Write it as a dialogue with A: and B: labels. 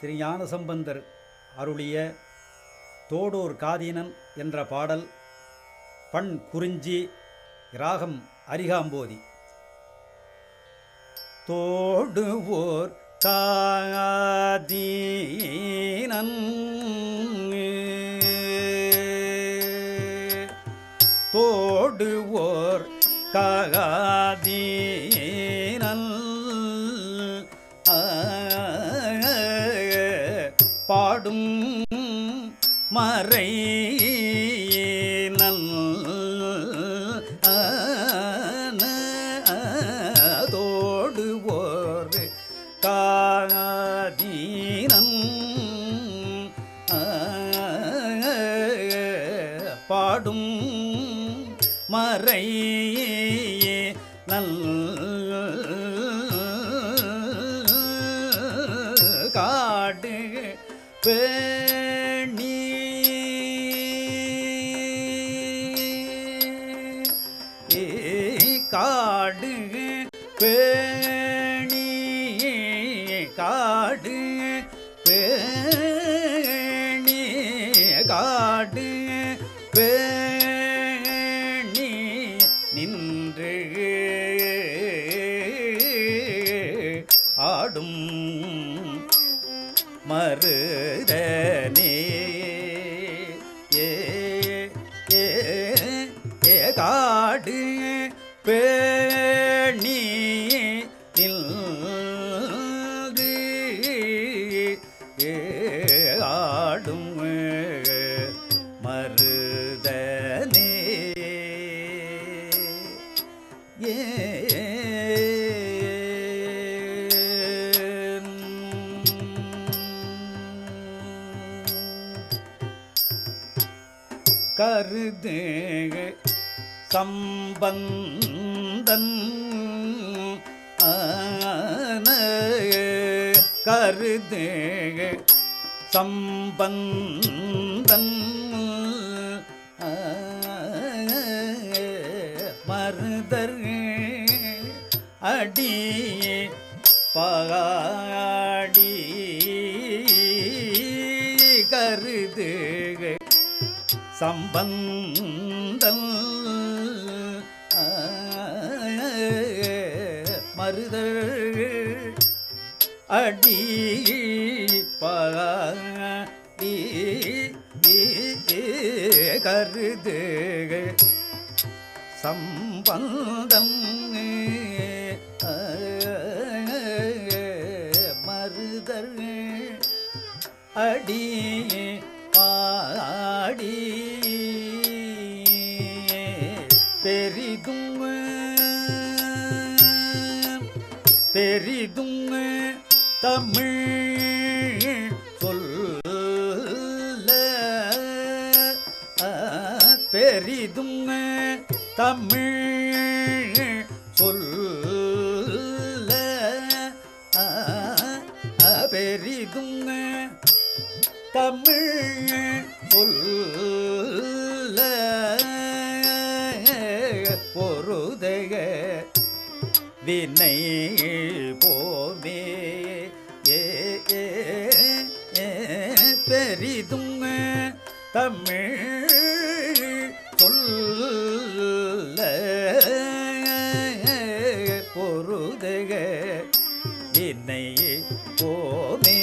A: திரு ஞானசம்பந்தர் அருளிய தோடூர் காதீனன் என்ற பாடல் பண் குறிஞ்சி ராகம் அரிகாம்போதி. தோடுவோர் காதீனன் தோடுவோர் காதீனன் பாடும் மறை நல் தோடுவோர். காதீனன் பாடும் மறை நல் பேணி காடு பேணி காடு பேணி காடு பேணி நின்று ஆடும் மருதனே ஏ காடு பேணி. கருது சம்பந்தன் ஆன கருது சம்பந்தன் மருதர் அடி பாடி கருது சம்பந்தல். மறுதல் அடி பாடி கருது சம்பந்தம் மறுதல் அடி பெரிதும் பெரிதும் தமிழ் சொல்ல. பெரிதும் தமிழ் சொல்ல. பெரிதும் தமிழ் சொல்ல. வினை போமே. ஏ பெரிதும் தமிழ் சொல்ல பொருதுக வினை போமே.